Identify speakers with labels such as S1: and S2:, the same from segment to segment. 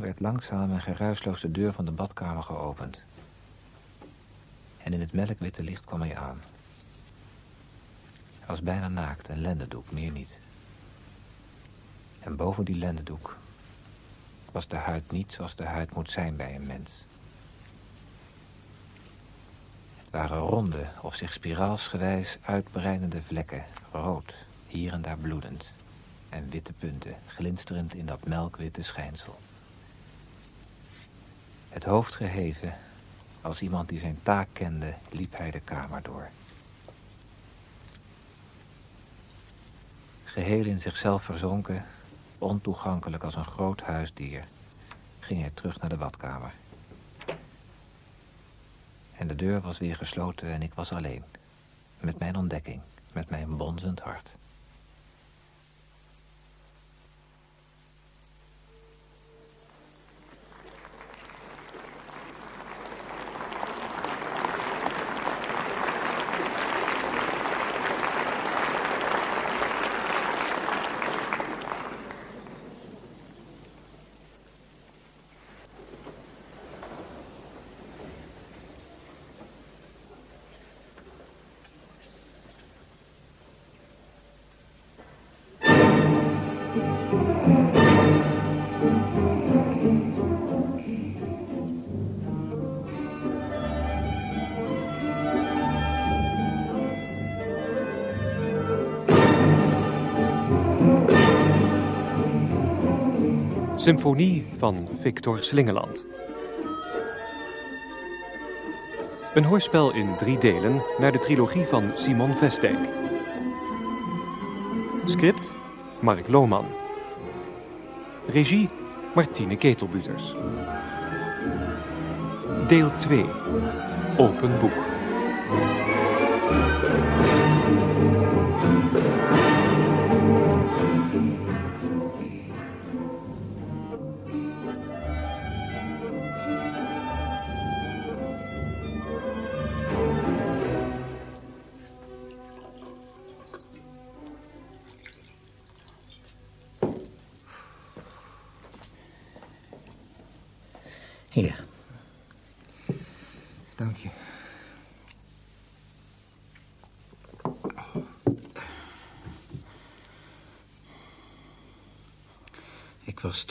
S1: werd langzaam en geruisloos de deur van de badkamer geopend. En in het melkwitte licht kwam hij aan. Hij was bijna naakt, een lendendoek, meer niet. En boven die lendendoek was de huid niet zoals de huid moet zijn bij een mens. Het waren ronde of zich spiraalsgewijs uitbreidende vlekken, rood, hier en daar bloedend. En witte punten, glinsterend in dat melkwitte schijnsel. Het hoofd geheven, als iemand die zijn taak kende, liep hij de kamer door. Geheel in zichzelf verzonken, ontoegankelijk als een groot huisdier, ging hij terug naar de badkamer. En de deur was weer gesloten en ik was alleen. Met mijn ontdekking, met mijn bonzend hart.
S2: Symfonie van Victor Slingeland. Een hoorspel in drie delen naar de trilogie van Simon Vestdijk. Script Mark Lohman. Regie Martine Ketelbuters. Deel 2. Open boek.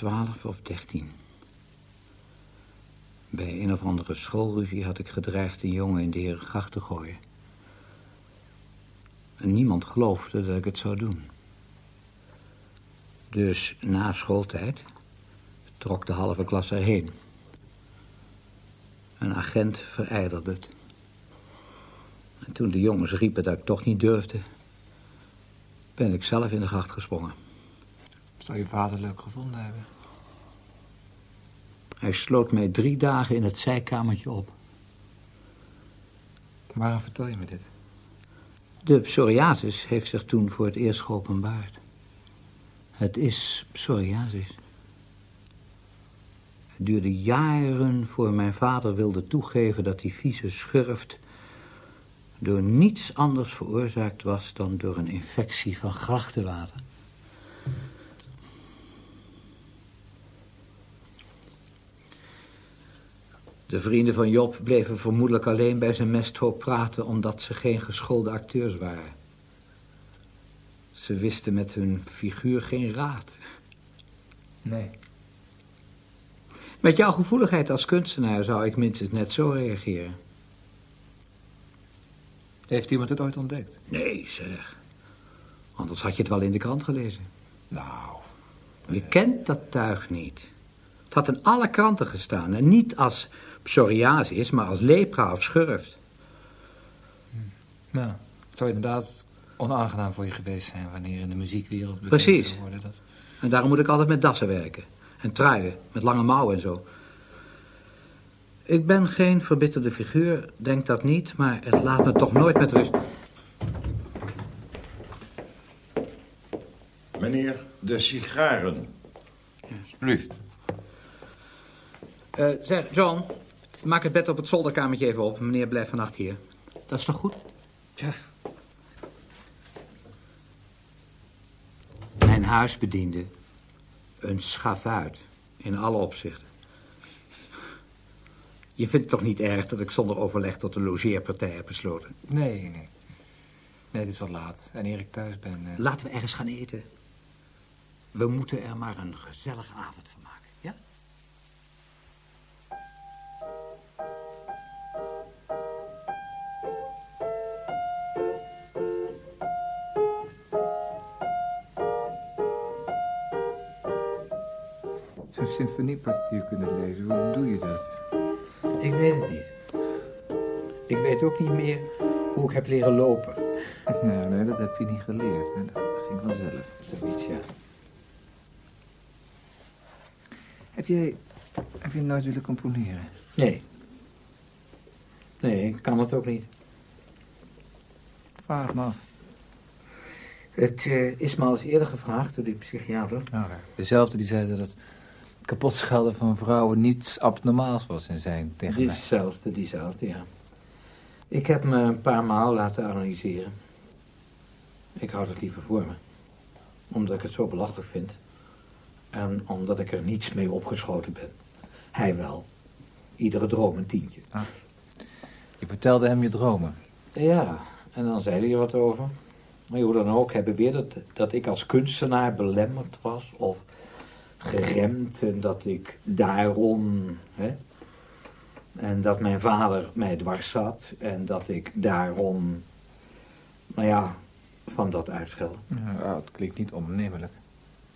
S3: Twaalf of dertien. Bij een of andere schoolruzie had ik gedreigd een jongen in de herengracht te gooien. En niemand geloofde dat ik het zou doen. Dus na schooltijd trok de halve klas erheen. Een agent verijdelde het. En toen de jongens riepen dat ik toch niet durfde... ben ik zelf in de gracht gesprongen.
S1: Zou je vader leuk gevonden hebben?
S3: Hij sloot mij drie dagen in het zijkamertje op.
S1: Waarom vertel je me dit?
S3: De psoriasis heeft zich toen voor het eerst geopenbaard. Het is psoriasis. Het duurde jaren voor mijn vader wilde toegeven dat die vieze schurft door niets anders veroorzaakt was dan door een infectie van grachtenwater. De vrienden van Job bleven vermoedelijk alleen bij zijn mesthoop praten omdat ze geen geschoolde acteurs waren. Ze wisten met hun figuur geen raad.
S1: Nee.
S3: Met jouw gevoeligheid als kunstenaar zou ik minstens net zo reageren.
S1: Heeft iemand het ooit ontdekt?
S3: Nee, zeg. Anders had je het wel in de krant gelezen.
S1: Nou.
S3: Je kent dat tuig niet. Het had in alle kranten gestaan. En niet als psoriasis, maar als lepra of schurft.
S1: Nou, het zou inderdaad onaangenaam voor je geweest zijn wanneer in de muziekwereld bekend
S3: Precies.
S1: zou worden dat...
S3: En daarom moet ik altijd met dassen werken. En truien, met lange mouwen en zo. Ik ben geen verbitterde figuur, denk dat niet, maar het laat me toch nooit met rust.
S4: Meneer, de sigaren.
S5: Alsjeblieft.
S3: Eh, zeg, John, maak het bed op het zolderkamertje even op. Meneer blijft vannacht hier. Dat is toch goed?
S1: Tja,
S3: Mijn huisbediende, een schavuit, In alle opzichten. Je vindt het toch niet erg dat ik zonder overleg tot de logeerpartij heb besloten?
S1: Nee, nee. Nee, het is al laat. En eer ik thuis ben... eh,
S3: Laten we ergens gaan eten. We moeten er maar een gezellige avond van maken,
S1: symfoniepartituur kunnen lezen, hoe doe je dat?
S3: Ik weet het niet. Ik weet ook niet meer hoe ik heb leren lopen.
S1: Ja, nee, dat heb je niet geleerd. Hè? Dat ging vanzelf.
S3: Zoiets, ja.
S1: Heb jij, heb je nooit willen componeren?
S3: Nee. Nee, ik kan het ook niet.
S1: Vraag me af.
S3: Het eh, is me al eens eerder gevraagd door die psychiater.
S1: Nou, dezelfde die zei dat het kapotschelden van vrouwen niets abnormaals was in zijn tegen mij.
S3: Diezelfde, diezelfde, ja. Ik heb me een paar maal laten analyseren. Ik houd het liever voor me. Omdat ik het zo belachelijk vind. En omdat ik er niets mee opgeschoten ben. Hij wel. Iedere droom een tientje.
S1: Je vertelde hem je dromen.
S3: Ja, en dan zei hij er wat over. Maar hoe dan ook, hij beweerde dat, dat ik als kunstenaar belemmerd was of geremd en dat ik daarom, hè, en dat mijn vader mij dwars zat en dat ik daarom, nou ja, van dat uitschelde.
S1: Ja, het klinkt niet onnemelijk.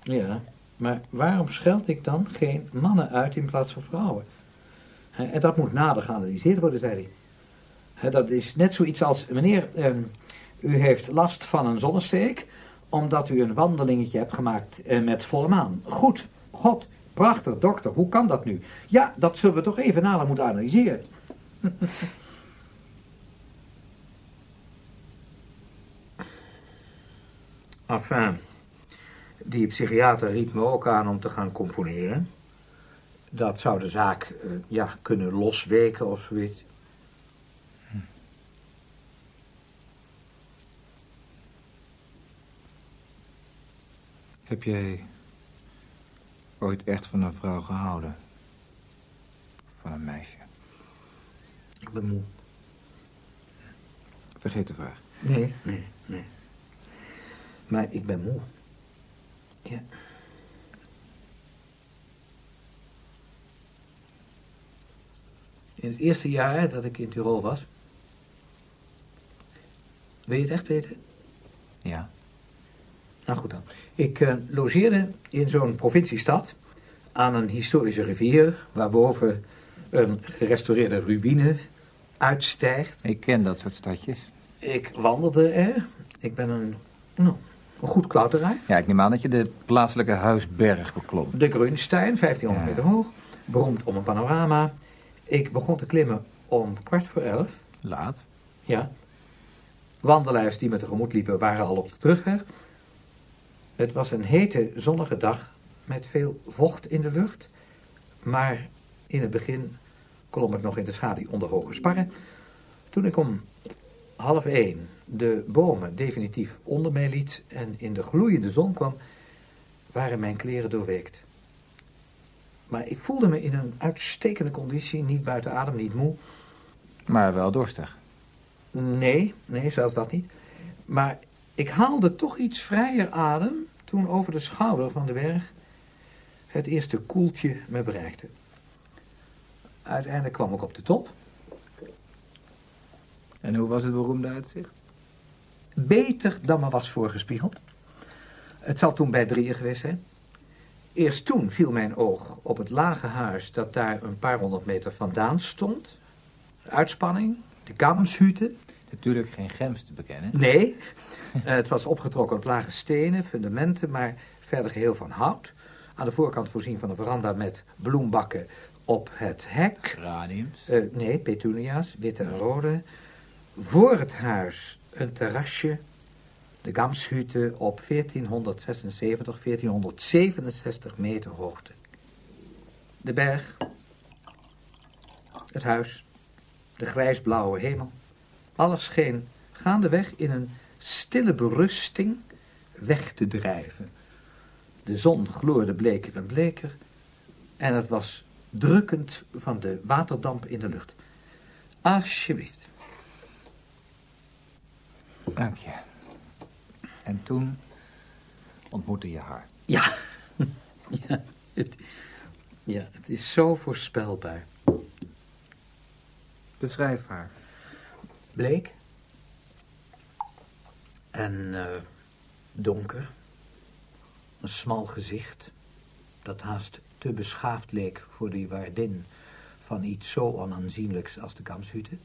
S3: Ja, maar waarom scheld ik dan geen mannen uit in plaats van vrouwen? Hè, En dat moet nader geanalyseerd worden, zei hij. Hè, Dat is net zoiets als, meneer, ehm, u heeft last van een zonnesteek, omdat u een wandelingetje hebt gemaakt eh, met volle maan. Goed, god, prachtig, dokter, hoe kan dat nu? Ja, dat zullen we toch even nader moeten analyseren. Enfin, die psychiater riep me ook aan om te gaan componeren. Dat zou de zaak eh, ja, kunnen losweken of zoiets.
S1: Heb jij ooit echt van een vrouw gehouden? Van een meisje?
S3: Ik ben moe.
S1: Vergeet de vraag.
S3: Nee, nee, nee. Maar ik ben moe. Ja. In het eerste jaar dat ik in Tirol was. Wil je het echt weten?
S1: Ja.
S3: Nou goed dan. Ik eh, logeerde in zo'n provinciestad aan een historische rivier, waarboven een gerestaureerde ruïne uitstijgt.
S1: Ik ken dat soort stadjes.
S3: Ik wandelde er. Ik ben een, nou, een goed klauteraar.
S1: Ja, ik neem aan dat je de plaatselijke huisberg beklom.
S3: De Grunstein, 1500
S1: Ja.
S3: meter hoog, beroemd om een panorama. Ik begon te klimmen om kwart voor elf.
S1: Laat.
S3: Ja. Wandelaars die me tegemoet liepen waren al op de terugweg. Het was een hete, zonnige dag met veel vocht in de lucht. Maar in het begin klom ik nog in de schaduw onder hoge sparren. Toen ik om half één de bomen definitief onder mij liet en in de gloeiende zon kwam, waren mijn kleren doorweekt. Maar ik voelde me in een uitstekende conditie, niet buiten adem, niet moe.
S1: Maar wel dorstig.
S3: Nee, nee, zelfs dat niet. Maar ik haalde toch iets vrijer adem toen over de schouder van de berg het eerste koeltje me bereikte. Uiteindelijk kwam ik op de top.
S1: En hoe was het beroemde uitzicht?
S3: Beter dan me was voorgespiegeld. Het zal toen bij drieën geweest zijn. Eerst toen viel mijn oog op het lage huis dat daar een paar honderd meter vandaan stond. De uitspanning, de Gamshütte.
S1: Natuurlijk geen gems te bekennen.
S3: Nee, het was opgetrokken op lage stenen, fundamenten, maar verder geheel van hout. Aan de voorkant voorzien van een veranda met bloembakken op het hek.
S1: Geraniums.
S3: Eh, nee, petunia's, witte en rode. Voor het huis een terrasje, de Gamshütte op 1476, 1467 meter hoogte. De berg, het huis, de grijsblauwe hemel. Alles scheen gaandeweg in een stille berusting weg te drijven. De zon gloorde bleker en bleker. En het was drukkend van de waterdamp in de lucht. Alsjeblieft.
S1: Dank je. En toen ontmoette je haar.
S3: Ja, ja, het, ja, het is zo voorspelbaar.
S1: Beschrijf haar.
S3: Bleek. En eh, donker. Een smal gezicht. Dat haast te beschaafd leek voor die waardin van iets zo onaanzienlijks als de kamshütte.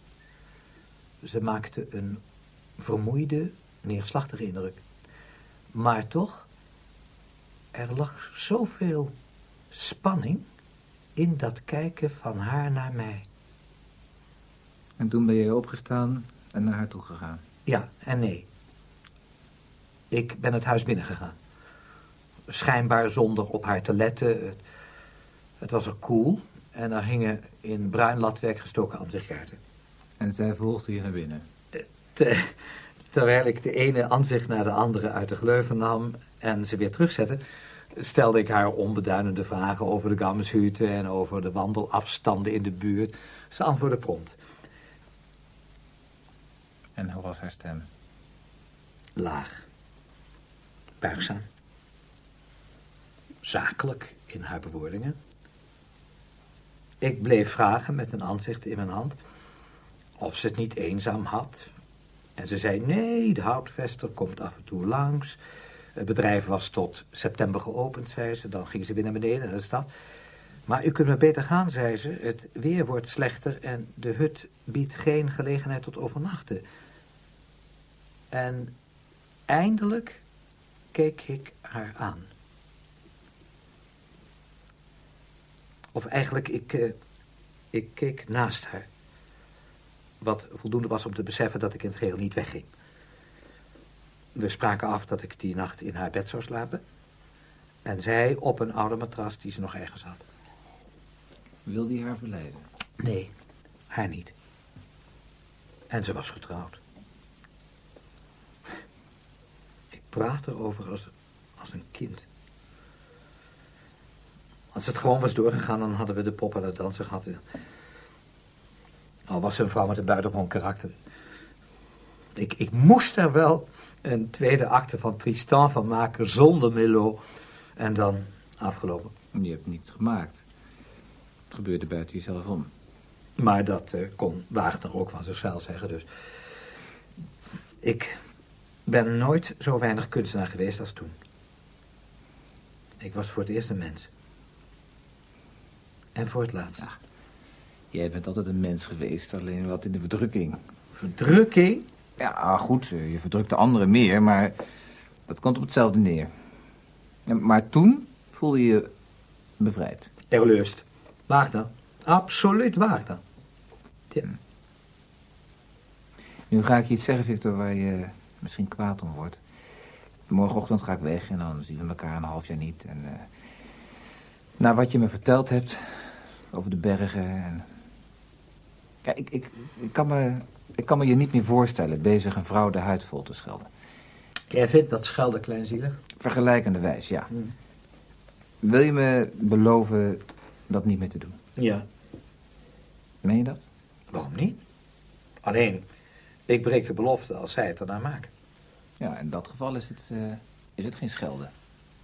S3: Ze maakte een vermoeide, neerslachtige indruk. Maar toch, er lag zoveel spanning in dat kijken van haar naar mij.
S1: En toen ben je opgestaan en naar haar toe gegaan.
S3: Ja en nee. Ik ben het huis binnengegaan. Schijnbaar zonder op haar te letten. Het, het was er koel en er hingen in bruin latwerk gestoken ansichtkaarten.
S1: En zij volgde je naar binnen.
S3: Te- terwijl ik de ene aanzicht naar de andere uit de gleuven nam en ze weer terugzette, stelde ik haar onbeduidende vragen over de Gamshutte en over de wandelafstanden in de buurt. Ze antwoordde prompt.
S1: En hoe was haar stem?
S3: laag, buigzaam, zakelijk in haar bewoordingen. Ik bleef vragen met een aanzicht in mijn hand of ze het niet eenzaam had. En ze zei nee, de houtvester komt af en toe langs. Het bedrijf was tot september geopend, zei ze. Dan ging ze weer naar beneden naar de stad. Maar u kunt maar beter gaan, zei ze. Het weer wordt slechter en de hut biedt geen gelegenheid tot overnachten. En Eindelijk keek ik haar aan. Of eigenlijk, ik, eh, ik keek naast haar. Wat voldoende was om te beseffen dat ik in het geheel niet wegging. We spraken af dat ik die nacht in haar bed zou slapen. En zij op een oude matras die ze nog ergens had.
S1: Wilde je haar verleiden?
S3: Nee, haar niet. En ze was getrouwd. Ik praat erover als, als een kind. Als het gewoon was doorgegaan, dan hadden we de pop aan het dansen gehad. Al was ze een vrouw met een buitengewoon karakter. Ik, ik moest er wel een tweede acte van Tristan van maken zonder Milo. En dan afgelopen.
S1: Je hebt niets gemaakt. Het gebeurde buiten jezelf om.
S3: Maar dat eh, kon Wagner ook van zichzelf zeggen. Dus ik ben nooit zo weinig kunstenaar geweest als toen. Ik was voor het eerst een mens. En voor het laatst.
S1: Jij bent altijd een mens geweest, alleen wat in de verdrukking.
S3: Verdrukking?
S1: Ja, goed, eh, je verdrukt de anderen meer, maar dat komt op hetzelfde neer. Ja, maar toen voelde je je bevrijd.
S3: Erleust. Wagner. Absoluut Wagner. Ja.
S1: Nu ga ik je iets zeggen, Victor, waar je misschien kwaad om wordt. Morgenochtend ga ik weg en dan zien we elkaar een half jaar niet. En, eh na wat je me verteld hebt over de bergen en... Ja, ik, ik, ik, kan me, ik kan me je niet meer voorstellen bezig een vrouw de huid vol te schelden.
S3: Jij vindt dat schelden kleinzielig?
S1: Vergelijkende wijs, ja.
S3: Hmm.
S1: Wil je me beloven dat niet meer te doen?
S3: Ja.
S1: Meen je dat?
S3: Waarom niet? Alleen, ik breek de belofte als zij het ernaar maken.
S1: Ja, in dat geval is het, eh, is het geen schelden.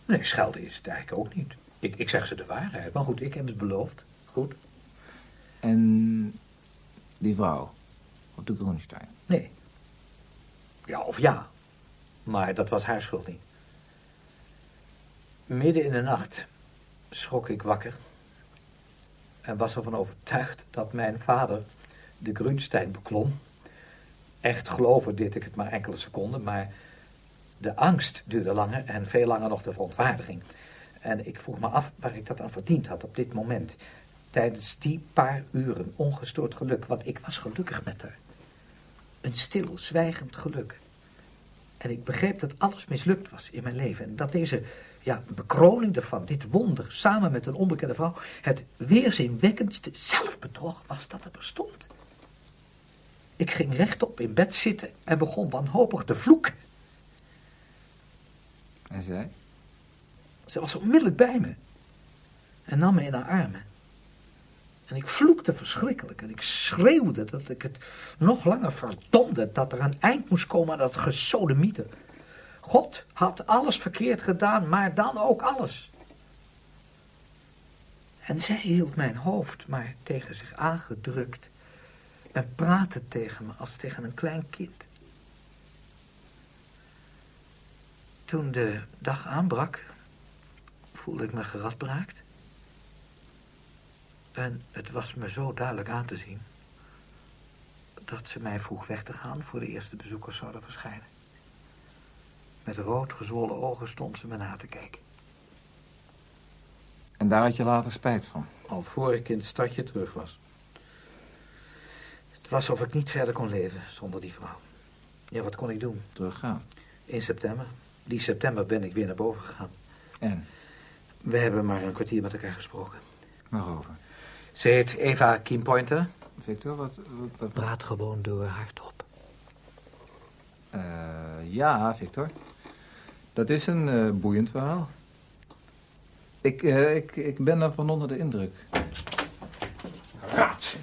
S3: Nee, schelden is het eigenlijk ook niet. Ik, ik zeg ze de waarheid. Maar goed, ik heb het beloofd. Goed.
S1: En die vrouw op de Groenstein.
S3: Nee. Ja of ja. Maar dat was haar schuld niet. Midden in de nacht schrok ik wakker. En was ervan overtuigd dat mijn vader de Grunstein beklom. Echt geloven deed ik het maar enkele seconden, maar de angst duurde langer en veel langer nog de verontwaardiging. En ik vroeg me af waar ik dat aan verdiend had op dit moment. Tijdens die paar uren ongestoord geluk, want ik was gelukkig met haar. Een stil, zwijgend geluk. En ik begreep dat alles mislukt was in mijn leven. En dat deze ja, bekroning ervan, dit wonder, samen met een onbekende vrouw, het weerzinwekkendste zelfbedrog was dat er bestond. Ik ging rechtop in bed zitten en begon wanhopig te vloeken.
S1: En zij?
S3: Ze was onmiddellijk bij me. en nam me in haar armen. En ik vloekte verschrikkelijk en ik schreeuwde dat ik het nog langer verdomde, dat er een eind moest komen aan dat gesodemieter. God had alles verkeerd gedaan, maar dan ook alles. En zij hield mijn hoofd maar tegen zich aangedrukt en praatte tegen me als tegen een klein kind. Toen de dag aanbrak, voelde ik me geradbraakt. En het was me zo duidelijk aan te zien dat ze mij vroeg weg te gaan voor de eerste bezoekers zouden verschijnen. Met rood gezwollen ogen stond ze me na te kijken.
S1: En daar had je later spijt van?
S3: Al voor ik in het stadje terug was. Het was alsof ik niet verder kon leven zonder die vrouw. Ja, wat kon ik doen?
S1: Teruggaan.
S3: In september. Die september ben ik weer naar boven gegaan.
S1: En?
S3: We hebben maar een kwartier met elkaar gesproken.
S1: Waarover?
S3: Ze heet Eva Keenpointer.
S1: Victor, wat... wat, wat-
S3: Praat gewoon door hardop.
S1: Eh, ja, Victor. Dat is een eh, boeiend verhaal. Ik, eh, ik, ik ben ervan onder de indruk.
S6: Rat.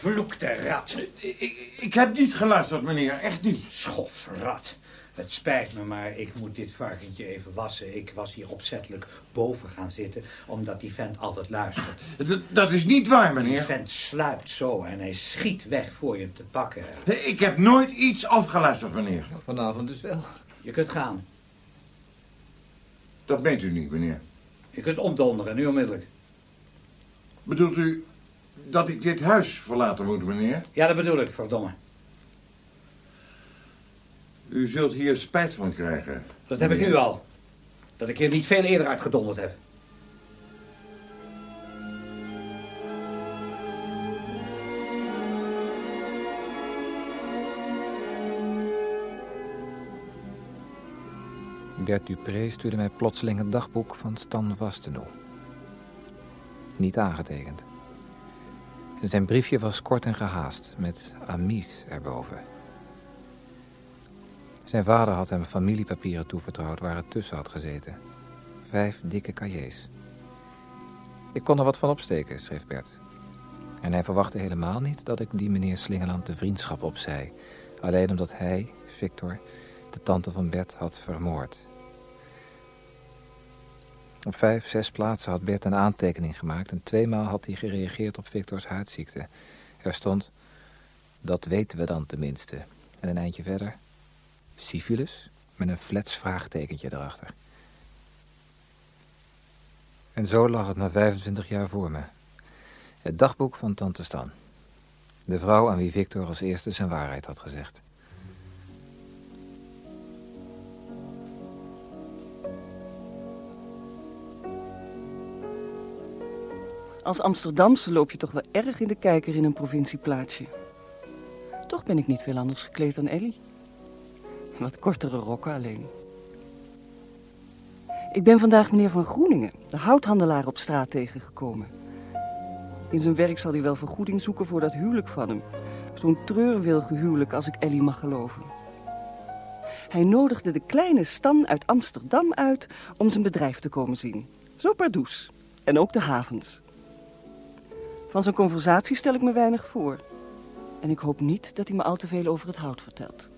S6: Vloekte rat.
S4: Ik, heb niet geluisterd, meneer. Echt niet.
S6: Schofrat. Het spijt me, maar ik moet dit varkentje even wassen. Ik was hier opzettelijk boven gaan zitten, omdat die vent altijd luistert.
S4: Dat, dat is niet waar,
S6: Die
S4: meneer.
S6: vent sluipt zo en hij schiet weg voor je hem te pakken.
S4: Ik heb nooit iets afgeluisterd, meneer.
S1: Vanavond dus wel.
S6: Je kunt gaan.
S4: Dat meent u niet, meneer.
S6: Je kunt omdonderen, nu onmiddellijk.
S4: Bedoelt u dat ik dit huis verlaten moet, meneer?
S6: Ja, dat bedoel ik, verdomme.
S4: U zult hier spijt van krijgen.
S6: Dat heb ik nu al. Dat ik hier niet veel eerder uitgedonderd heb.
S1: Bert Dupré stuurde mij plotseling het dagboek van Stan Vastenoe. Niet aangetekend. Zijn briefje was kort en gehaast, met Amies erboven. Zijn vader had hem familiepapieren toevertrouwd waar het tussen had gezeten. Vijf dikke cahiers. Ik kon er wat van opsteken, schreef Bert. En hij verwachtte helemaal niet dat ik die meneer Slingeland de vriendschap opzei. Alleen omdat hij, Victor, de tante van Bert had vermoord. Op vijf, zes plaatsen had Bert een aantekening gemaakt en tweemaal had hij gereageerd op Victors huidziekte. Er stond, dat weten we dan tenminste. En een eindje verder, syphilis, met een flats vraagtekentje erachter. En zo lag het na 25 jaar voor me. Het dagboek van tante Stan. De vrouw aan wie Victor als eerste zijn waarheid had gezegd.
S7: Als Amsterdamse loop je toch wel erg in de kijker in een provincieplaatsje. Toch ben ik niet veel anders gekleed dan Ellie. Wat kortere rokken alleen. Ik ben vandaag meneer Van Groeningen, de houthandelaar op straat tegengekomen. In zijn werk zal hij wel vergoeding zoeken voor dat huwelijk van hem. Zo'n treurwilge huwelijk als ik Ellie mag geloven. Hij nodigde de kleine Stan uit Amsterdam uit om zijn bedrijf te komen zien. Zo pardoes. En ook de havens. Van zijn conversatie stel ik me weinig voor. En ik hoop niet dat hij me al te veel over het hout vertelt.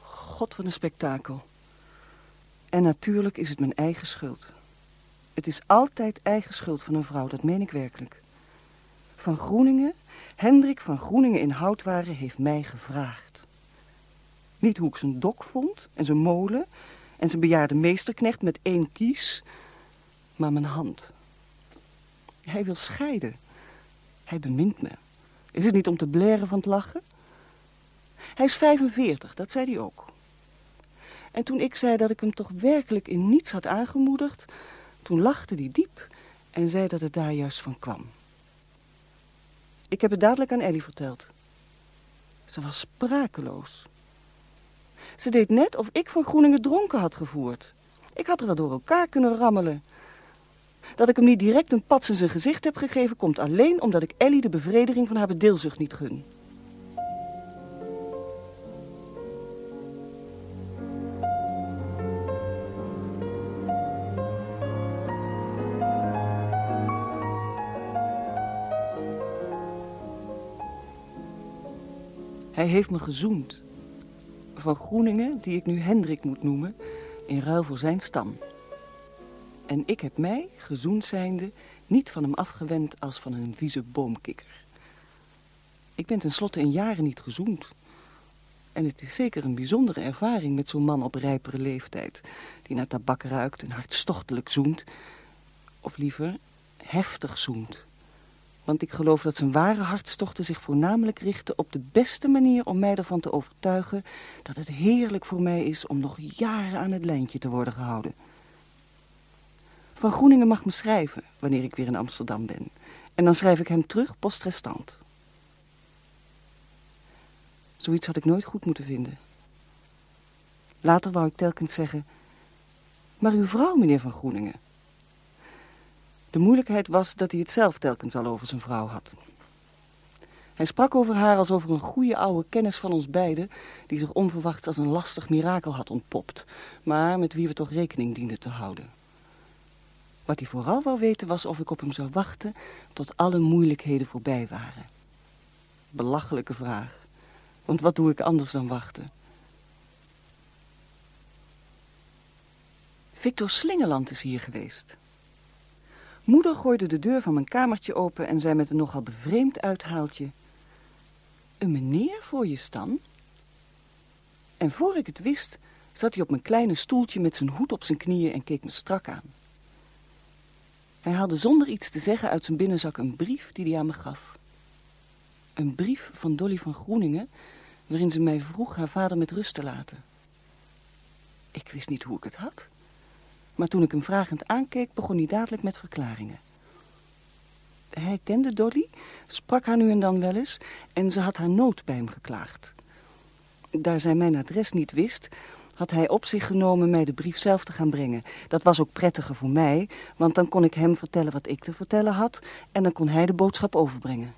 S7: God van een spektakel. En natuurlijk is het mijn eigen schuld. Het is altijd eigen schuld van een vrouw, dat meen ik werkelijk. Van Groeningen, Hendrik van Groeningen in Houtwaren heeft mij gevraagd. Niet hoe ik zijn dok vond en zijn molen en zijn bejaarde meesterknecht met één kies, maar mijn hand. Hij wil scheiden. Hij bemint me. Is het niet om te blaren van het lachen? Hij is 45, dat zei hij ook. En toen ik zei dat ik hem toch werkelijk in niets had aangemoedigd, toen lachte hij diep en zei dat het daar juist van kwam. Ik heb het dadelijk aan Ellie verteld. Ze was sprakeloos. Ze deed net of ik van Groeningen dronken had gevoerd. Ik had er wel door elkaar kunnen rammelen. Dat ik hem niet direct een pats in zijn gezicht heb gegeven... komt alleen omdat ik Ellie de bevrediging van haar bedeelzucht niet gun. Hij heeft me gezoend. Van Groeningen, die ik nu Hendrik moet noemen, in ruil voor zijn stam. En ik heb mij, gezoend zijnde, niet van hem afgewend als van een vieze boomkikker. Ik ben tenslotte in jaren niet gezoend. En het is zeker een bijzondere ervaring met zo'n man op rijpere leeftijd, die naar tabak ruikt en hartstochtelijk zoent. Of liever, heftig zoent. Want ik geloof dat zijn ware hartstochten zich voornamelijk richten op de beste manier om mij ervan te overtuigen dat het heerlijk voor mij is om nog jaren aan het lijntje te worden gehouden. Van Groeningen mag me schrijven wanneer ik weer in Amsterdam ben. En dan schrijf ik hem terug postrestant. Zoiets had ik nooit goed moeten vinden. Later wou ik telkens zeggen, maar uw vrouw, meneer Van Groeningen. De moeilijkheid was dat hij het zelf telkens al over zijn vrouw had. Hij sprak over haar als over een goede oude kennis van ons beiden, die zich onverwachts als een lastig mirakel had ontpopt, maar met wie we toch rekening dienden te houden. Wat hij vooral wou weten was of ik op hem zou wachten tot alle moeilijkheden voorbij waren. Belachelijke vraag, want wat doe ik anders dan wachten? Victor Slingeland is hier geweest. Moeder gooide de deur van mijn kamertje open en zei met een nogal bevreemd uithaaltje... Een meneer voor je stan? En voor ik het wist, zat hij op mijn kleine stoeltje met zijn hoed op zijn knieën en keek me strak aan. Hij haalde zonder iets te zeggen uit zijn binnenzak een brief die hij aan me gaf. Een brief van Dolly van Groeningen, waarin ze mij vroeg haar vader met rust te laten. Ik wist niet hoe ik het had. Maar toen ik hem vragend aankeek, begon hij dadelijk met verklaringen. Hij kende Dolly, sprak haar nu en dan wel eens en ze had haar nood bij hem geklaagd. Daar zij mijn adres niet wist, had hij op zich genomen mij de brief zelf te gaan brengen. Dat was ook prettiger voor mij, want dan kon ik hem vertellen wat ik te vertellen had en dan kon hij de boodschap overbrengen.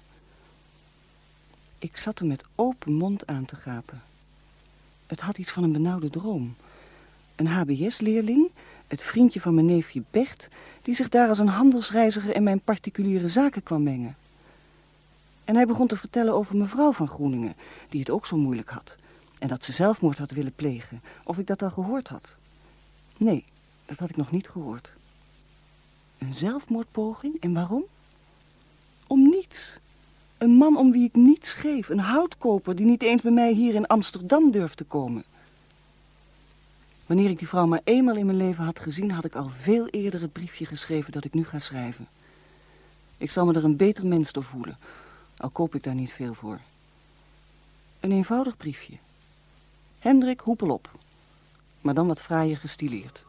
S7: Ik zat hem met open mond aan te gapen. Het had iets van een benauwde droom. Een HBS-leerling het vriendje van mijn neefje Bert, die zich daar als een handelsreiziger in mijn particuliere zaken kwam mengen. En hij begon te vertellen over mevrouw van Groeningen, die het ook zo moeilijk had. En dat ze zelfmoord had willen plegen, of ik dat al gehoord had. Nee, dat had ik nog niet gehoord. Een zelfmoordpoging, en waarom? Om niets. Een man om wie ik niets geef, een houtkoper die niet eens bij mij hier in Amsterdam durft te komen. Wanneer ik die vrouw maar eenmaal in mijn leven had gezien, had ik al veel eerder het briefje geschreven dat ik nu ga schrijven. Ik zal me er een beter mens door voelen, al koop ik daar niet veel voor. Een eenvoudig briefje. Hendrik, hoepel op. Maar dan wat fraaier gestileerd.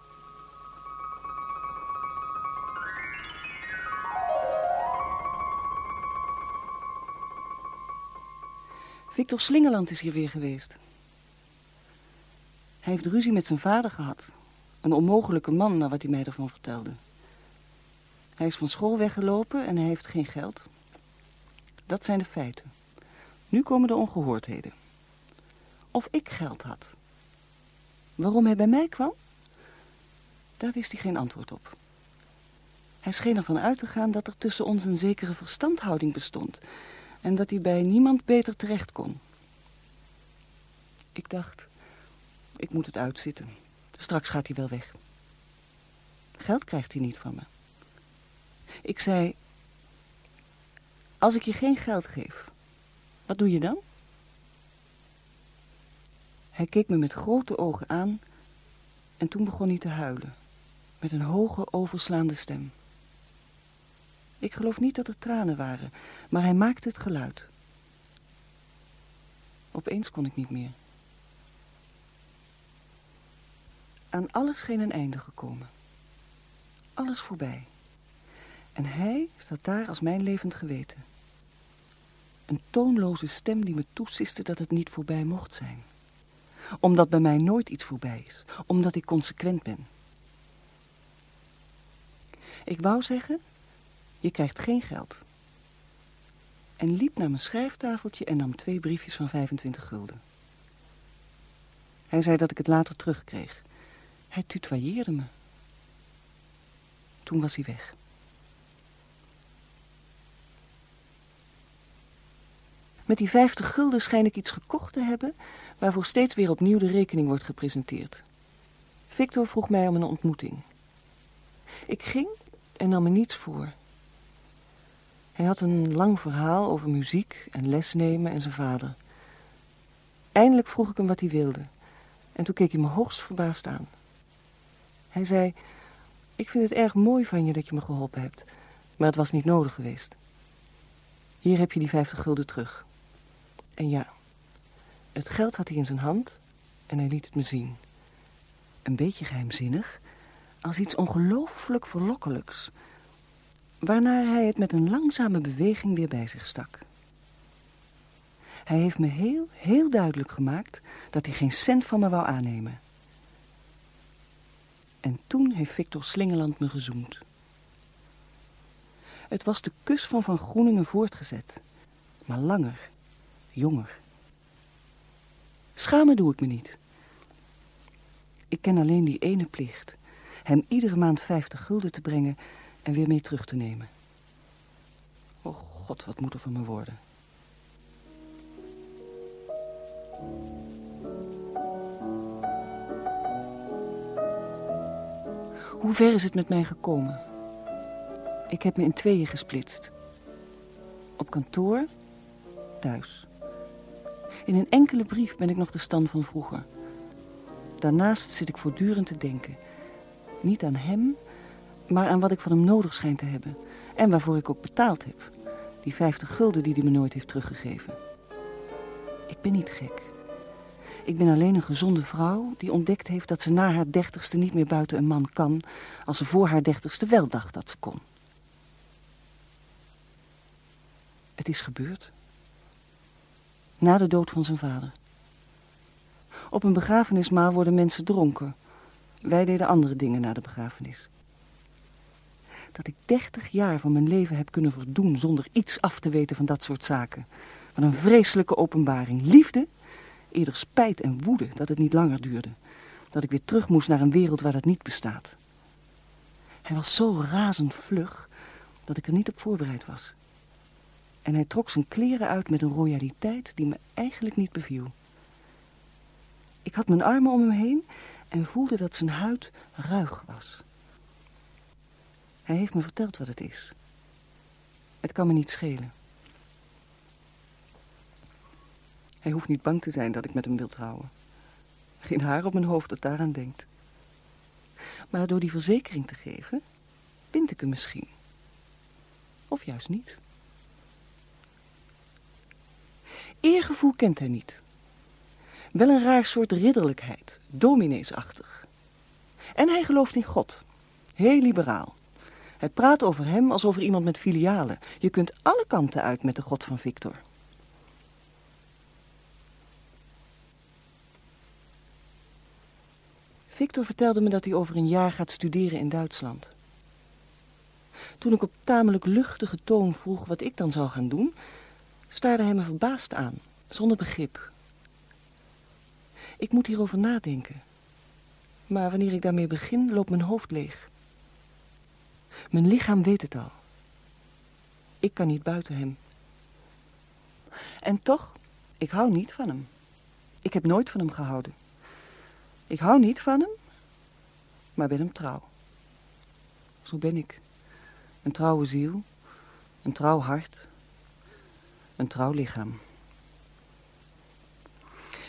S7: Victor Slingeland is hier weer geweest. Hij heeft ruzie met zijn vader gehad. Een onmogelijke man, naar wat hij mij ervan vertelde. Hij is van school weggelopen en hij heeft geen geld. Dat zijn de feiten. Nu komen de ongehoordheden. Of ik geld had. Waarom hij bij mij kwam? Daar wist hij geen antwoord op. Hij scheen ervan uit te gaan dat er tussen ons een zekere verstandhouding bestond en dat hij bij niemand beter terecht kon. Ik dacht, ik moet het uitzitten. Straks gaat hij wel weg. Geld krijgt hij niet van me. Ik zei, als ik je geen geld geef, wat doe je dan? Hij keek me met grote ogen aan en toen begon hij te huilen, met een hoge, overslaande stem. Ik geloof niet dat er tranen waren, maar hij maakte het geluid. Opeens kon ik niet meer. Aan alles scheen een einde gekomen. Alles voorbij. En hij zat daar als mijn levend geweten. Een toonloze stem die me toesiste dat het niet voorbij mocht zijn. Omdat bij mij nooit iets voorbij is. Omdat ik consequent ben. Ik wou zeggen, je krijgt geen geld. En liep naar mijn schrijftafeltje en nam twee briefjes van 25 gulden. Hij zei dat ik het later terugkreeg. Hij tutoyeerde me. Toen was hij weg. Met die vijftig gulden schijn ik iets gekocht te hebben... waarvoor steeds weer opnieuw de rekening wordt gepresenteerd. Victor vroeg mij om een ontmoeting. Ik ging en nam me niets voor. Hij had een lang verhaal over muziek en lesnemen en zijn vader. Eindelijk vroeg ik hem wat hij wilde. En toen keek hij me hoogst verbaasd aan. Hij zei, ik vind het erg mooi van je dat je me geholpen hebt. Maar het was niet nodig geweest. Hier heb je die vijftig gulden terug. En ja, het geld had hij in zijn hand en hij liet het me zien. Een beetje geheimzinnig, als iets ongelooflijk verlokkelijks. Waarna hij het met een langzame beweging weer bij zich stak. Hij heeft me heel, heel duidelijk gemaakt dat hij geen cent van me wou aannemen. En toen heeft Victor Slingeland me gezoend. Het was de kus van Van Groeningen voortgezet, maar langer, jonger. Schamen doe ik me niet. Ik ken alleen die ene plicht, hem iedere maand vijftig gulden te brengen en weer mee terug te nemen. Oh god, wat moet er van me worden? Hoe ver is het met mij gekomen? Ik heb me in tweeën gesplitst. Op kantoor, thuis. In een enkele brief ben ik nog de stand van vroeger. Daarnaast zit ik voortdurend te denken. Niet aan hem, maar aan wat ik van hem nodig schijn te hebben. En waarvoor ik ook betaald heb. Die vijftig gulden die hij me nooit heeft teruggegeven. Ik ben niet gek. Ik ben alleen een gezonde vrouw die ontdekt heeft dat ze na haar dertigste niet meer buiten een man kan... als ze voor haar dertigste wel dacht dat ze kon. Het is gebeurd. Na de dood van zijn vader. Op een begrafenismaal worden mensen dronken. Wij deden andere dingen na de begrafenis. Dat ik dertig jaar van mijn leven heb kunnen verdoen zonder iets af te weten van dat soort zaken. Wat een vreselijke openbaring. Liefde, eerder spijt en woede dat het niet langer duurde. Dat ik weer terug moest naar een wereld waar dat niet bestaat. Hij was zo razend vlug dat ik er niet op voorbereid was. En hij trok zijn kleren uit met een royaliteit die me eigenlijk niet beviel. Ik had mijn armen om hem heen en voelde dat zijn huid ruig was. Hij heeft me verteld wat het is. Het kan me niet schelen. Hij hoeft niet bang te zijn dat ik met hem wil trouwen. Geen haar op mijn hoofd dat daaraan denkt. Maar door die verzekering te geven, bind ik hem misschien. Of juist niet. Eergevoel kent hij niet. Wel een raar soort ridderlijkheid, domineesachtig. En hij gelooft in God. Heel liberaal. Hij praat over hem als over iemand met filialen. Je kunt alle kanten uit met de God van Victor. Victor vertelde me dat hij over een jaar gaat studeren in Duitsland. Toen ik op tamelijk luchtige toon vroeg wat ik dan zou gaan doen, staarde hij me verbaasd aan, zonder begrip. Ik moet hierover nadenken. Maar wanneer ik daarmee begin, loopt mijn hoofd leeg. Mijn lichaam weet het al. Ik kan niet buiten hem. En toch, ik hou niet van hem. Ik heb nooit van hem gehouden. Ik hou niet van hem, maar ben hem trouw. Zo ben ik. Een trouwe ziel, een trouw hart, een trouw lichaam.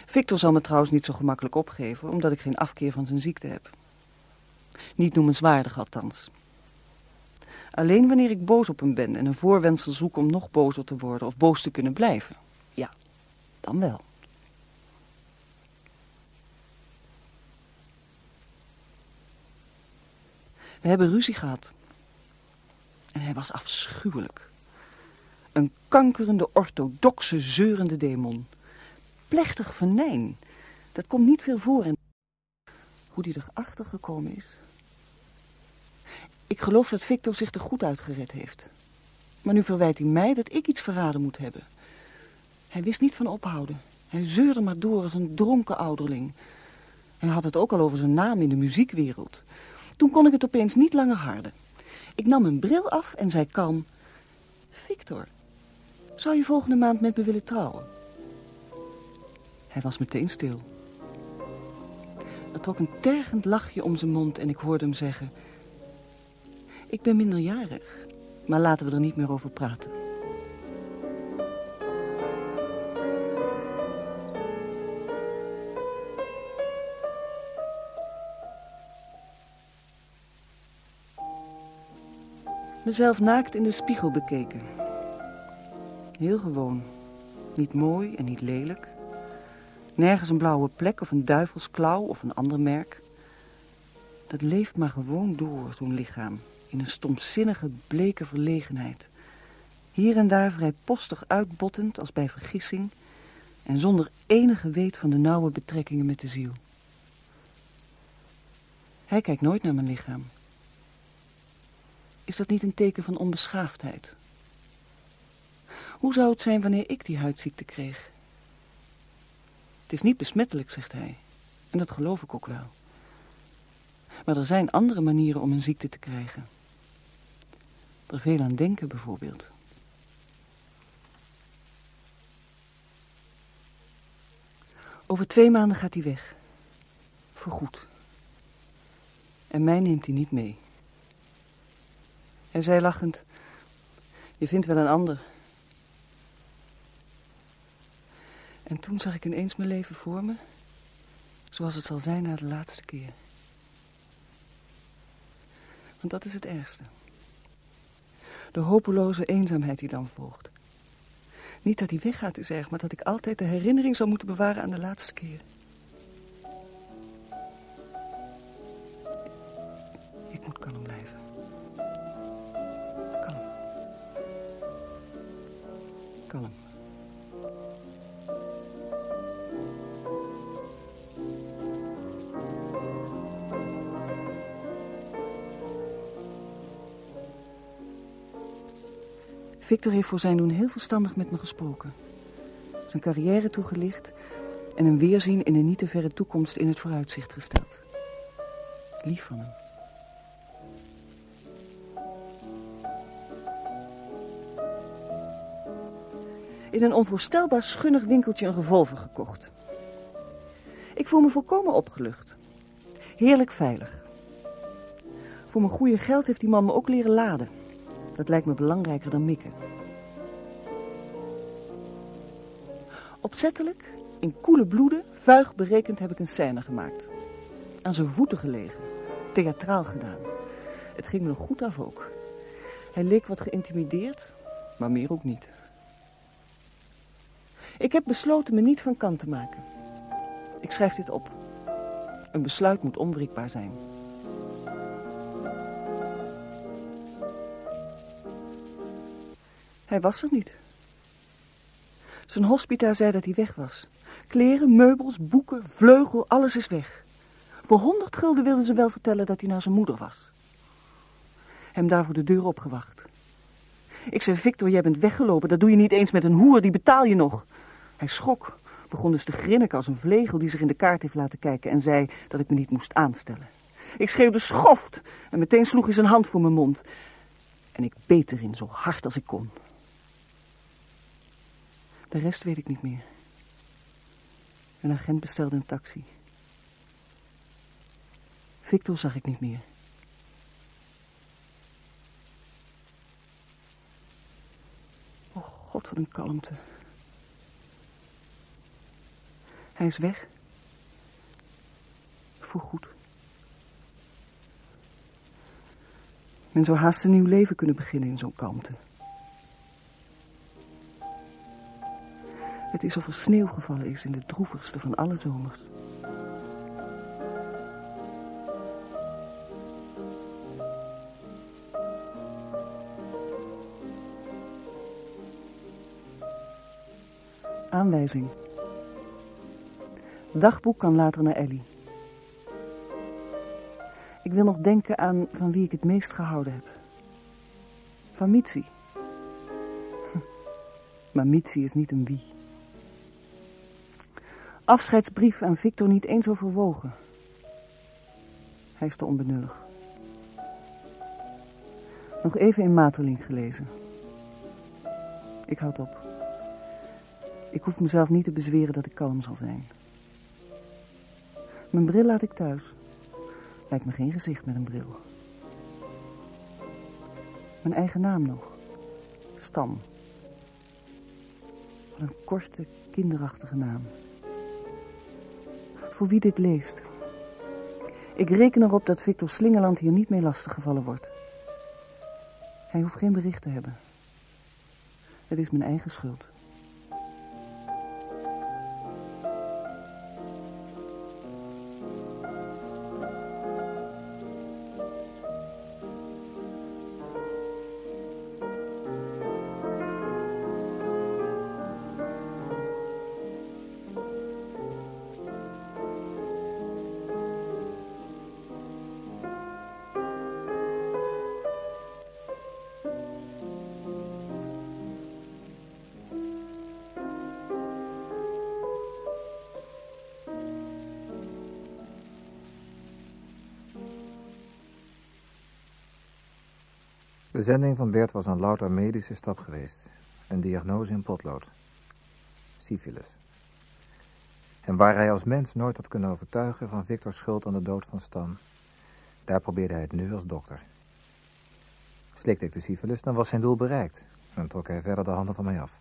S7: Victor zal me trouwens niet zo gemakkelijk opgeven, omdat ik geen afkeer van zijn ziekte heb. Niet noemenswaardig althans. Alleen wanneer ik boos op hem ben en een voorwendsel zoek om nog bozer te worden of boos te kunnen blijven. Ja, dan wel. We hebben ruzie gehad. En hij was afschuwelijk. Een kankerende, orthodoxe, zeurende demon. Plechtig venijn. Dat komt niet veel voor. En hoe die erachter gekomen is. Ik geloof dat Victor zich er goed uitgered heeft. Maar nu verwijt hij mij dat ik iets verraden moet hebben. Hij wist niet van ophouden. Hij zeurde maar door als een dronken ouderling. Hij had het ook al over zijn naam in de muziekwereld. Toen kon ik het opeens niet langer harden. Ik nam mijn bril af en zei kalm... Victor, Zou je volgende maand met me willen trouwen? Hij was meteen stil. Er trok een tergend lachje om zijn mond en ik hoorde hem zeggen... Ik ben minderjarig, maar laten we er niet meer over praten. Mezelf naakt in de spiegel bekeken. Heel gewoon. Niet mooi en niet lelijk. Nergens een blauwe plek of een duivelsklauw of een ander merk. Dat leeft maar gewoon door, zo'n lichaam. In een stomzinnige, bleke verlegenheid. Hier en daar vrij postig uitbottend als bij vergissing. En zonder enige weet van de nauwe betrekkingen met de ziel. Hij kijkt nooit naar mijn lichaam. Is dat niet een teken van onbeschaafdheid? Hoe zou het zijn wanneer ik die huidziekte kreeg? Het is niet besmettelijk, zegt hij. En dat geloof ik ook wel. Maar er zijn andere manieren om een ziekte te krijgen. Er veel aan denken bijvoorbeeld. Over twee maanden gaat hij weg. Voorgoed. En mij neemt hij niet mee. Hij zei lachend, je vindt wel een ander. En toen zag ik ineens mijn leven voor me, zoals het zal zijn na de laatste keer. Want dat is het ergste. De hopeloze eenzaamheid die dan volgt. Niet dat hij weggaat is erg, maar dat ik altijd de herinnering zal moeten bewaren aan de laatste keer. Victor heeft voor zijn doen heel verstandig met me gesproken. Zijn carrière toegelicht en een weerzien in een niet te verre toekomst in het vooruitzicht gesteld. Lief van hem. In een onvoorstelbaar schunnig winkeltje een revolver gekocht. Ik voel me volkomen opgelucht. Heerlijk veilig. Voor mijn goede geld heeft die man me ook leren laden. Dat lijkt me belangrijker dan mikken. Opzettelijk, in koele bloeden, vuig berekend heb ik een scène gemaakt. Aan zijn voeten gelegen, theatraal gedaan. Het ging me nog goed af ook. Hij leek wat geïntimideerd, maar meer ook niet. Ik heb besloten me niet van kant te maken. Ik schrijf dit op. Een besluit moet onwrikbaar zijn. Hij was er niet. Zijn hospita zei dat hij weg was. Kleren, meubels, boeken, vleugel, alles is weg. Voor honderd gulden wilden ze wel vertellen dat hij naar zijn moeder was. Hem daar voor de deur opgewacht. Ik zei, Victor, jij bent weggelopen. Dat doe je niet eens met een hoer, die betaal je nog. Hij schrok, begon dus te grinniken als een vlegel die zich in de kaart heeft laten kijken... en zei dat ik me niet moest aanstellen. Ik schreeuwde schoft en meteen sloeg hij zijn hand voor mijn mond. En ik beet erin zo hard als ik kon. De rest weet ik niet meer. Een agent bestelde een taxi. Victor zag ik niet meer. Oh god, wat een kalmte. Hij is weg. Voorgoed. Men zou haast een nieuw leven kunnen beginnen in zo'n kalmte. Het is of er sneeuw gevallen is in de droevigste van alle zomers. Aanwijzing. Dagboek kan later naar Ellie. Ik wil nog denken aan van wie ik het meest gehouden heb. Van Mitsi. Maar Mitsi is niet een wie. Afscheidsbrief aan Victor niet eens overwogen. Hij is te onbenullig. Nog even in Materling gelezen. Ik houd op. Ik hoef mezelf niet te bezweren dat ik kalm zal zijn. Mijn bril laat ik thuis. Lijkt me geen gezicht met een bril. Mijn eigen naam nog. Stam. Wat een korte, kinderachtige naam. Voor wie dit leest. Ik reken erop dat Victor Slingerland hier niet mee lastiggevallen wordt. Hij hoeft geen bericht te hebben. Het is mijn eigen schuld.
S1: Zending van Bert was een louter medische stap geweest. Een diagnose in potlood. Syphilis. En waar hij als mens nooit had kunnen overtuigen van Victor's schuld aan de dood van Stan, daar probeerde hij het nu als dokter. Slikte ik de syphilis, dan was zijn doel bereikt. Dan trok hij verder de handen van mij af.